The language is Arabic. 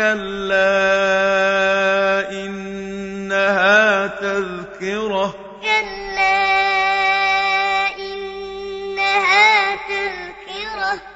كَلَّا إِنَّهَا تَذْكِرَةٌ كَلَّا إِنَّهَا تَذْكِرَةٌ